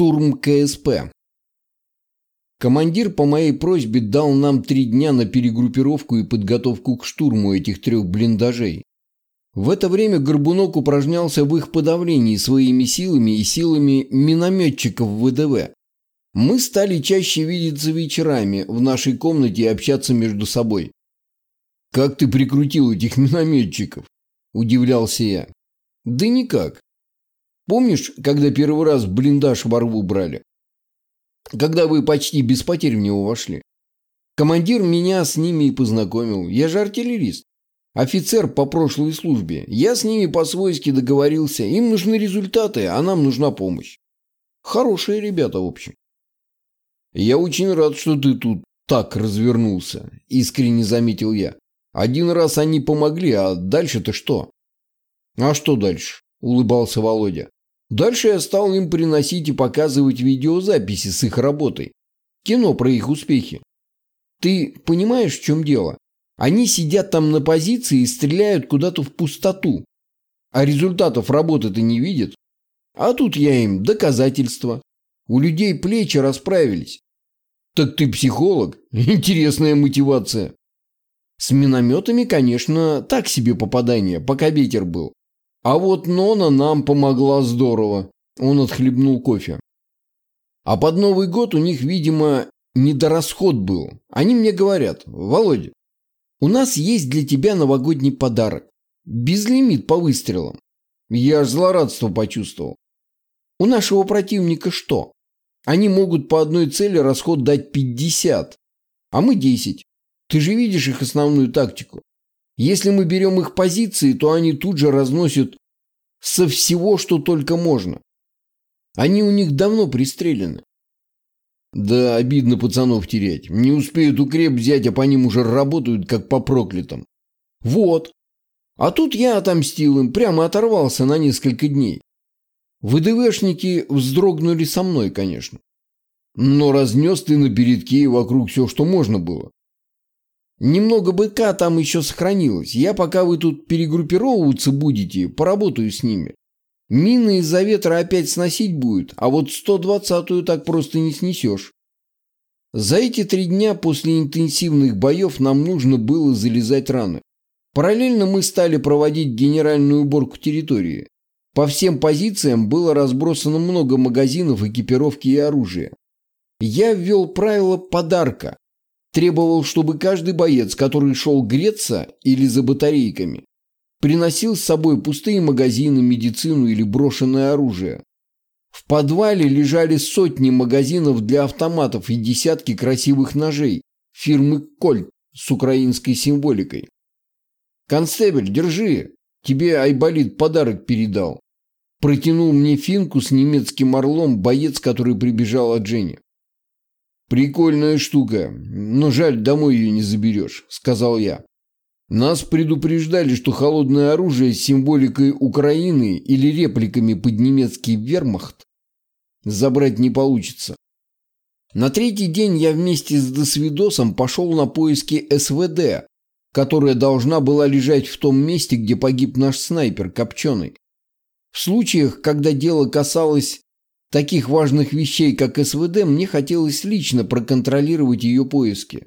Штурм КСП. Командир по моей просьбе дал нам три дня на перегруппировку и подготовку к штурму этих трех блиндажей. В это время Горбунок упражнялся в их подавлении своими силами и силами минометчиков ВДВ. Мы стали чаще видеться вечерами в нашей комнате и общаться между собой. «Как ты прикрутил этих минометчиков?» – удивлялся я. «Да никак. Помнишь, когда первый раз блиндаж во рву брали? Когда вы почти без потерь в него вошли? Командир меня с ними и познакомил. Я же артиллерист. Офицер по прошлой службе. Я с ними по-свойски договорился. Им нужны результаты, а нам нужна помощь. Хорошие ребята, в общем. Я очень рад, что ты тут так развернулся, искренне заметил я. Один раз они помогли, а дальше-то что? А что дальше? Улыбался Володя. Дальше я стал им приносить и показывать видеозаписи с их работой. Кино про их успехи. Ты понимаешь, в чем дело? Они сидят там на позиции и стреляют куда-то в пустоту. А результатов работы-то не видят. А тут я им доказательства. У людей плечи расправились. Так ты психолог? Интересная мотивация. С минометами, конечно, так себе попадание, пока ветер был. А вот Нона нам помогла здорово. Он отхлебнул кофе. А под Новый год у них, видимо, недорасход был. Они мне говорят, Володя, у нас есть для тебя новогодний подарок. Безлимит по выстрелам. Я аж злорадство почувствовал. У нашего противника что? Они могут по одной цели расход дать 50, а мы 10. Ты же видишь их основную тактику. Если мы берем их позиции, то они тут же разносят со всего, что только можно. Они у них давно пристрелены. Да, обидно пацанов терять. Не успеют укреп взять, а по ним уже работают, как по проклятым. Вот. А тут я отомстил им, прямо оторвался на несколько дней. ВДВшники вздрогнули со мной, конечно. Но разнес ты на передке и вокруг все, что можно было. Немного быка там еще сохранилось. Я, пока вы тут перегруппировываться будете, поработаю с ними. Мины из-за ветра опять сносить будет, а вот 120-ю так просто не снесешь. За эти три дня после интенсивных боев нам нужно было залезать раны. Параллельно мы стали проводить генеральную уборку территории. По всем позициям было разбросано много магазинов, экипировки и оружия. Я ввел правило подарка, Требовал, чтобы каждый боец, который шел греться или за батарейками, приносил с собой пустые магазины, медицину или брошенное оружие. В подвале лежали сотни магазинов для автоматов и десятки красивых ножей фирмы «Кольт» с украинской символикой. «Констебель, держи, тебе Айболит подарок передал». Протянул мне финку с немецким орлом боец, который прибежал от Жени. «Прикольная штука, но жаль, домой ее не заберешь», — сказал я. Нас предупреждали, что холодное оружие с символикой Украины или репликами под немецкий вермахт забрать не получится. На третий день я вместе с Досвидосом пошел на поиски СВД, которая должна была лежать в том месте, где погиб наш снайпер Копченый. В случаях, когда дело касалось таких важных вещей, как СВД, мне хотелось лично проконтролировать ее поиски.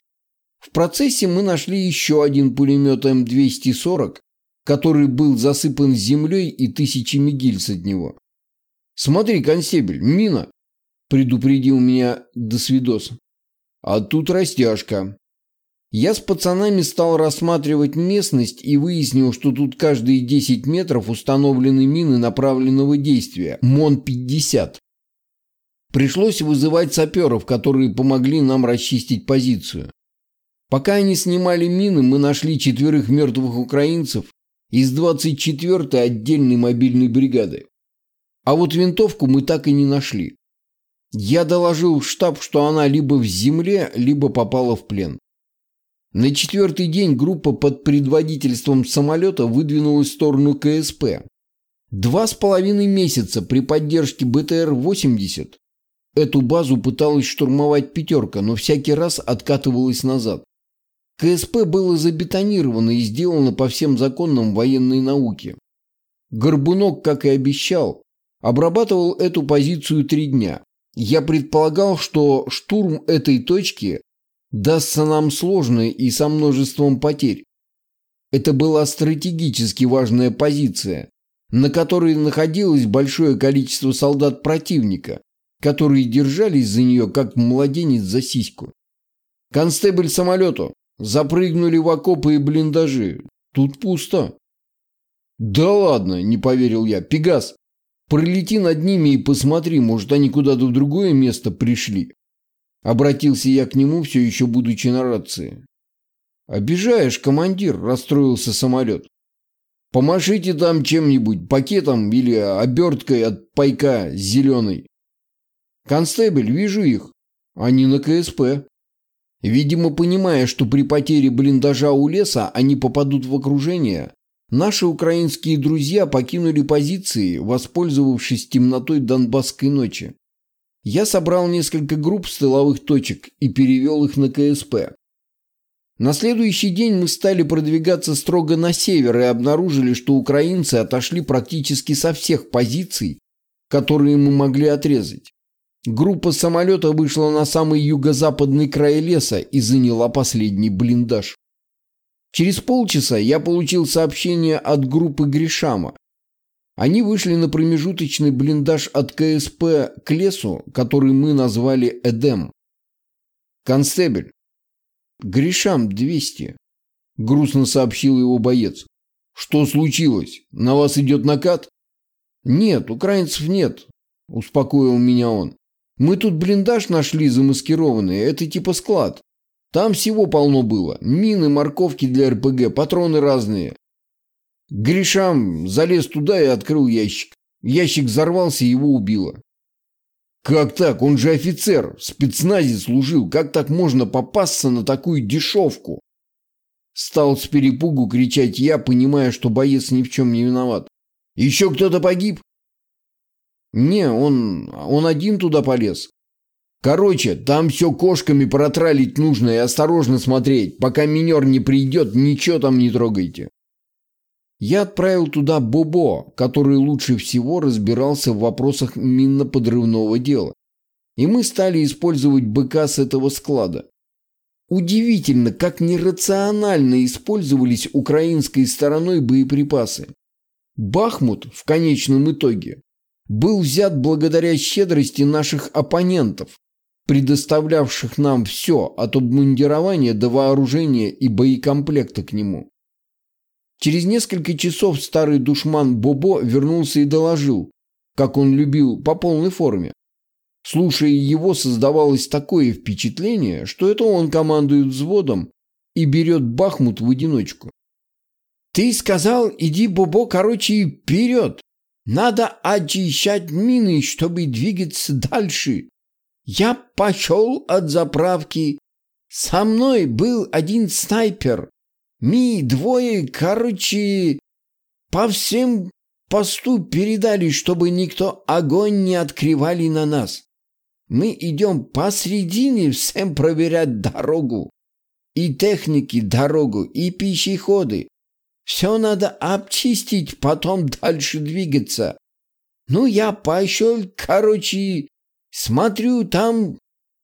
В процессе мы нашли еще один пулемет М240, который был засыпан землей и тысячами гильз от него. «Смотри, констебель, мина!» – предупредил меня Досвидос. «А тут растяжка». Я с пацанами стал рассматривать местность и выяснил, что тут каждые 10 метров установлены мины направленного действия МОН-50. Пришлось вызывать саперов, которые помогли нам расчистить позицию. Пока они снимали мины, мы нашли четверых мертвых украинцев из 24-й отдельной мобильной бригады. А вот винтовку мы так и не нашли. Я доложил в штаб, что она либо в земле, либо попала в плен. На четвертый день группа под предводительством самолета выдвинулась в сторону КСП. Два с половиной месяца при поддержке БТР-80 Эту базу пыталась штурмовать «пятерка», но всякий раз откатывалась назад. КСП было забетонировано и сделано по всем законам военной науки. Горбунок, как и обещал, обрабатывал эту позицию три дня. Я предполагал, что штурм этой точки дастся нам сложно и со множеством потерь. Это была стратегически важная позиция, на которой находилось большое количество солдат противника, которые держались за нее, как младенец за сиську. «Констебль самолету! Запрыгнули в окопы и блиндажи. Тут пусто». «Да ладно!» – не поверил я. «Пегас, пролети над ними и посмотри, может, они куда-то в другое место пришли». Обратился я к нему, все еще будучи на рации. «Обижаешь, командир», – расстроился самолет. «Помашите там чем-нибудь, пакетом или оберткой от пайка зеленой». «Констебель, вижу их. Они на КСП». Видимо, понимая, что при потере блиндажа у леса они попадут в окружение, наши украинские друзья покинули позиции, воспользовавшись темнотой Донбасской ночи. Я собрал несколько групп с тыловых точек и перевел их на КСП. На следующий день мы стали продвигаться строго на север и обнаружили, что украинцы отошли практически со всех позиций, которые мы могли отрезать. Группа самолета вышла на самый юго-западный край леса и заняла последний блиндаж. Через полчаса я получил сообщение от группы Гришама, они вышли на промежуточный блиндаж от КСП к лесу, который мы назвали Эдем. «Констебель, Гришам 200», — грустно сообщил его боец. «Что случилось? На вас идет накат?» «Нет, украинцев нет», — успокоил меня он. «Мы тут блиндаж нашли замаскированный, это типа склад. Там всего полно было. Мины, морковки для РПГ, патроны разные. Гришам залез туда и открыл ящик. Ящик взорвался и его убило. Как так? Он же офицер, в спецназе служил. Как так можно попасться на такую дешевку? Стал с перепугу кричать я, понимая, что боец ни в чем не виноват. Еще кто-то погиб? Не, он, он один туда полез. Короче, там все кошками протралить нужно и осторожно смотреть. Пока минер не придет, ничего там не трогайте. Я отправил туда Бобо, который лучше всего разбирался в вопросах минно-подрывного дела. И мы стали использовать БК с этого склада. Удивительно, как нерационально использовались украинской стороной боеприпасы. Бахмут, в конечном итоге, был взят благодаря щедрости наших оппонентов, предоставлявших нам все от обмундирования до вооружения и боекомплекта к нему. Через несколько часов старый душман Бобо вернулся и доложил, как он любил, по полной форме. Слушая его, создавалось такое впечатление, что это он командует взводом и берет Бахмут в одиночку. «Ты сказал, иди, Бобо, короче, вперед! Надо очищать мины, чтобы двигаться дальше. Я пошел от заправки. Со мной был один снайпер. Ми двое, короче, по всем посту передали, чтобы никто огонь не открывали на нас. Мы идем посредине всем проверять дорогу. И техники дорогу, и пешеходы. Все надо обчистить, потом дальше двигаться. Ну, я пошел, короче, смотрю, там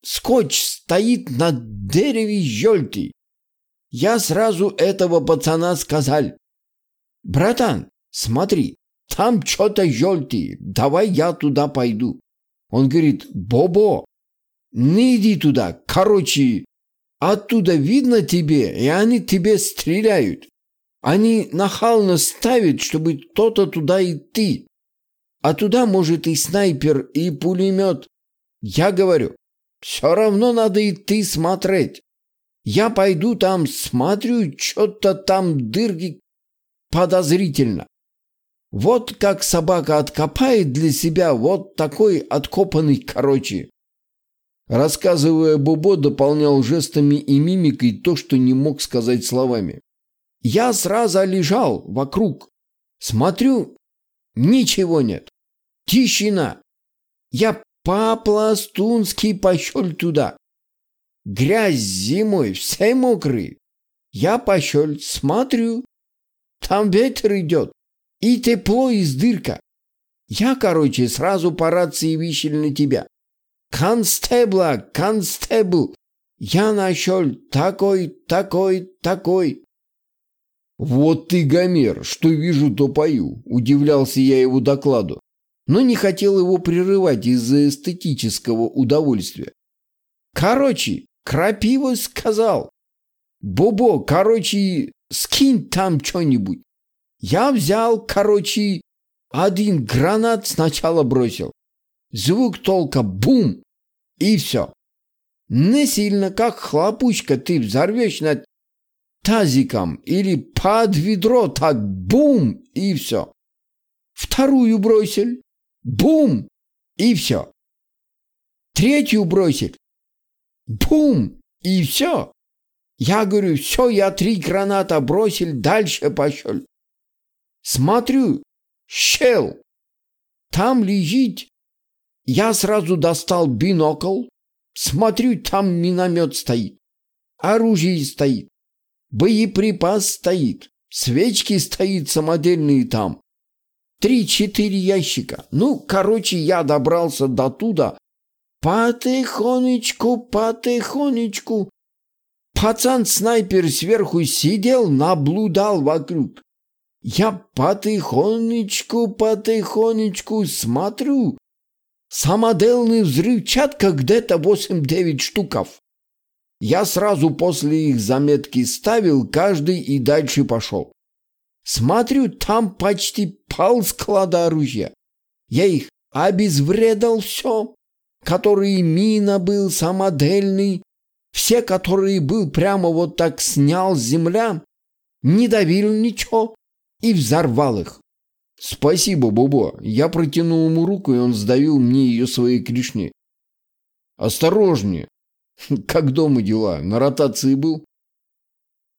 скотч стоит на дереве желтый. Я сразу этого пацана сказал. «Братан, смотри, там что-то желтый, давай я туда пойду». Он говорит, «Бобо, не иди туда, короче, оттуда видно тебе, и они тебе стреляют. Они нахально ставят, чтобы кто-то туда идти. А туда может и снайпер, и пулемет. Я говорю, все равно надо идти смотреть. Я пойду там, смотрю, что-то там дырги подозрительно. Вот как собака откопает для себя вот такой откопанный короче. Рассказывая, Бобо дополнял жестами и мимикой то, что не мог сказать словами. Я сразу лежал вокруг. Смотрю, ничего нет. Тишина. Я по-пластунски пошел туда. Грязь зимой, все мокрые. Я пошел, смотрю. Там ветер идет. И тепло из дырка. Я, короче, сразу по рации вышел на тебя. «Констебла! Констебл! Я нашел такой, такой, такой!» «Вот ты, Гомер, что вижу, то пою», – удивлялся я его докладу, но не хотел его прерывать из-за эстетического удовольствия. «Короче, Крапива сказал, Бобо, короче, скинь там что-нибудь. Я взял, короче, один гранат сначала бросил. Звук толка бум, и все. Не сильно, как хлопушка, ты взорвешь над тазиком или под ведро, так бум, и все. Вторую бросил, бум, и все. Третью бросил, бум, и все. Я говорю, все, я три граната бросил, дальше пошел. Смотрю, щел. Там лежит. Я сразу достал бинокл. Смотрю, там миномет стоит. Оружие стоит. Боеприпас стоит. Свечки стоит самодельные там. Три-четыре ящика. Ну, короче, я добрался до туда. Потихонечку, потихонечку. Пацан-снайпер сверху сидел, наблюдал вокруг. Я потихонечку, потихонечку смотрю. Самодельный взрывчатка где-то 8-9 штуков. Я сразу после их заметки ставил каждый и дальше пошел. Смотрю, там почти пол склада оружия. Я их обезвредал все, который мина был самодельный, все, которые был прямо вот так снял с земля, не давил ничего и взорвал их. Спасибо, Бобо. Я протянул ему руку, и он сдавил мне ее своей клешней. Осторожнее. Как дома дела? На ротации был?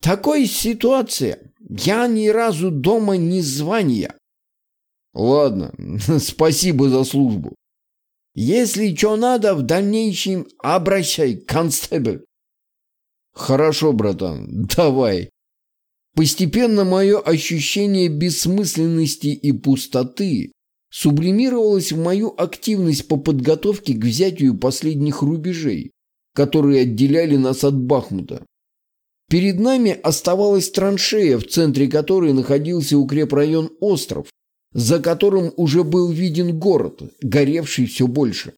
Такой ситуация. Я ни разу дома не звания. Ладно, спасибо за службу. Если что надо, в дальнейшем обращай, констебль. Хорошо, братан, давай. Постепенно мое ощущение бессмысленности и пустоты сублимировалось в мою активность по подготовке к взятию последних рубежей, которые отделяли нас от Бахмута. Перед нами оставалась траншея, в центре которой находился укрепрайон «Остров», за которым уже был виден город, горевший все больше.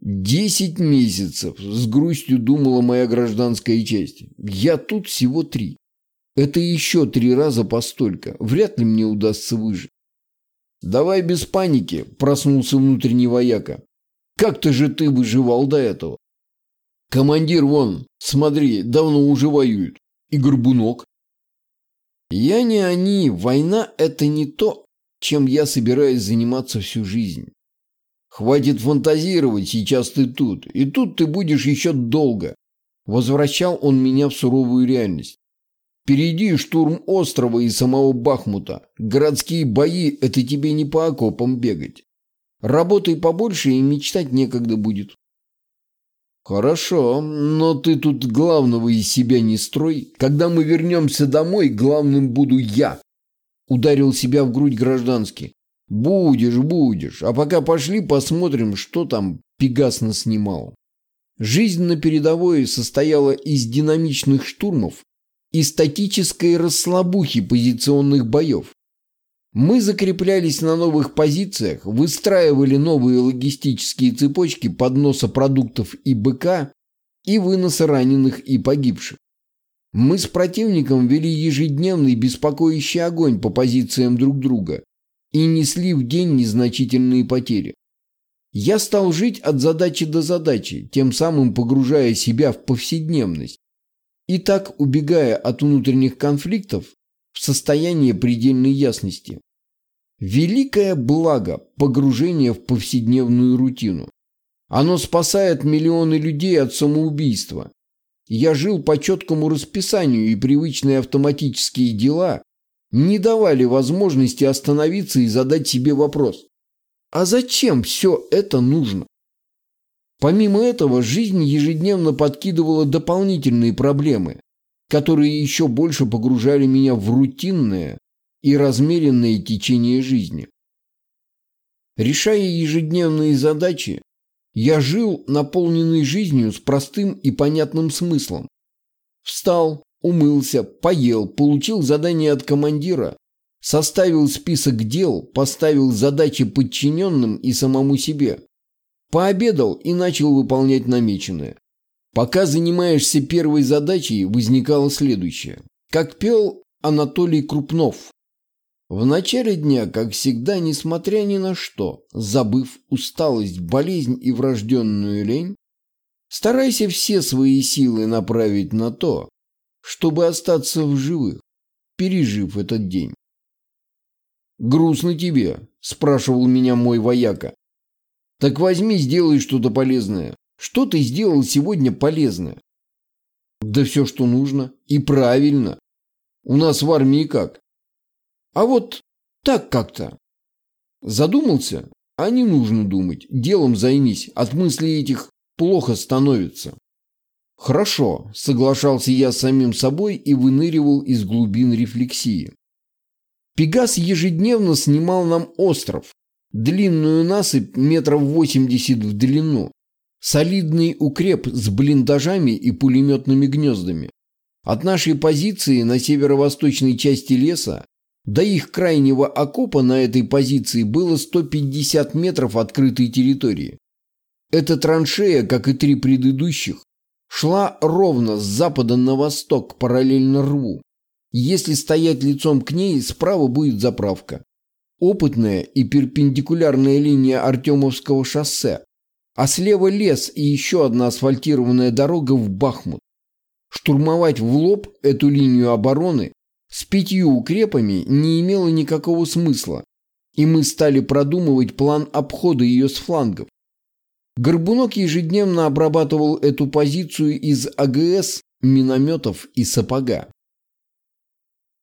Десять месяцев, с грустью думала моя гражданская часть. Я тут всего три. Это еще три раза постолько. Вряд ли мне удастся выжить. Давай без паники, проснулся внутренний вояка. Как-то же ты выживал до этого. Командир вон, смотри, давно уже воюют. И Горбунок. Я не они, война это не то, чем я собираюсь заниматься всю жизнь. Хватит фантазировать, сейчас ты тут. И тут ты будешь еще долго. Возвращал он меня в суровую реальность. Впереди штурм острова и самого Бахмута. Городские бои – это тебе не по окопам бегать. Работай побольше и мечтать некогда будет. Хорошо, но ты тут главного из себя не строй. Когда мы вернемся домой, главным буду я. Ударил себя в грудь гражданский. «Будешь, будешь. А пока пошли посмотрим, что там Пегас наснимал». Жизнь на передовой состояла из динамичных штурмов и статической расслабухи позиционных боев. Мы закреплялись на новых позициях, выстраивали новые логистические цепочки подноса продуктов и БК и выноса раненых и погибших. Мы с противником вели ежедневный беспокоящий огонь по позициям друг друга и несли в день незначительные потери. Я стал жить от задачи до задачи, тем самым погружая себя в повседневность и так убегая от внутренних конфликтов в состояние предельной ясности. Великое благо погружение в повседневную рутину. Оно спасает миллионы людей от самоубийства я жил по четкому расписанию, и привычные автоматические дела не давали возможности остановиться и задать себе вопрос. А зачем все это нужно? Помимо этого, жизнь ежедневно подкидывала дополнительные проблемы, которые еще больше погружали меня в рутинное и размеренное течение жизни. Решая ежедневные задачи, Я жил, наполненный жизнью с простым и понятным смыслом. Встал, умылся, поел, получил задание от командира, составил список дел, поставил задачи подчиненным и самому себе. Пообедал и начал выполнять намеченное. Пока занимаешься первой задачей, возникало следующее. Как пел Анатолий Крупнов. В начале дня, как всегда, несмотря ни на что, забыв усталость, болезнь и врожденную лень, старайся все свои силы направить на то, чтобы остаться в живых, пережив этот день. «Грустно тебе?» – спрашивал меня мой вояка. «Так возьми, сделай что-то полезное. Что ты сделал сегодня полезное?» «Да все, что нужно. И правильно. У нас в армии как? А вот так как-то. Задумался? А не нужно думать. Делом займись. От мыслей этих плохо становится. Хорошо, соглашался я с самим собой и выныривал из глубин рефлексии. Пегас ежедневно снимал нам остров, длинную насыпь метров восемьдесят в длину, солидный укреп с блиндажами и пулеметными гнездами. От нашей позиции на северо-восточной части леса до их крайнего окопа на этой позиции было 150 метров открытой территории. Эта траншея, как и три предыдущих, шла ровно с запада на восток параллельно рву. Если стоять лицом к ней, справа будет заправка. Опытная и перпендикулярная линия Артемовского шоссе, а слева лес и еще одна асфальтированная дорога в Бахмут. Штурмовать в лоб эту линию обороны с пятью укрепами не имело никакого смысла, и мы стали продумывать план обхода ее с флангов. Горбунок ежедневно обрабатывал эту позицию из АГС, минометов и сапога.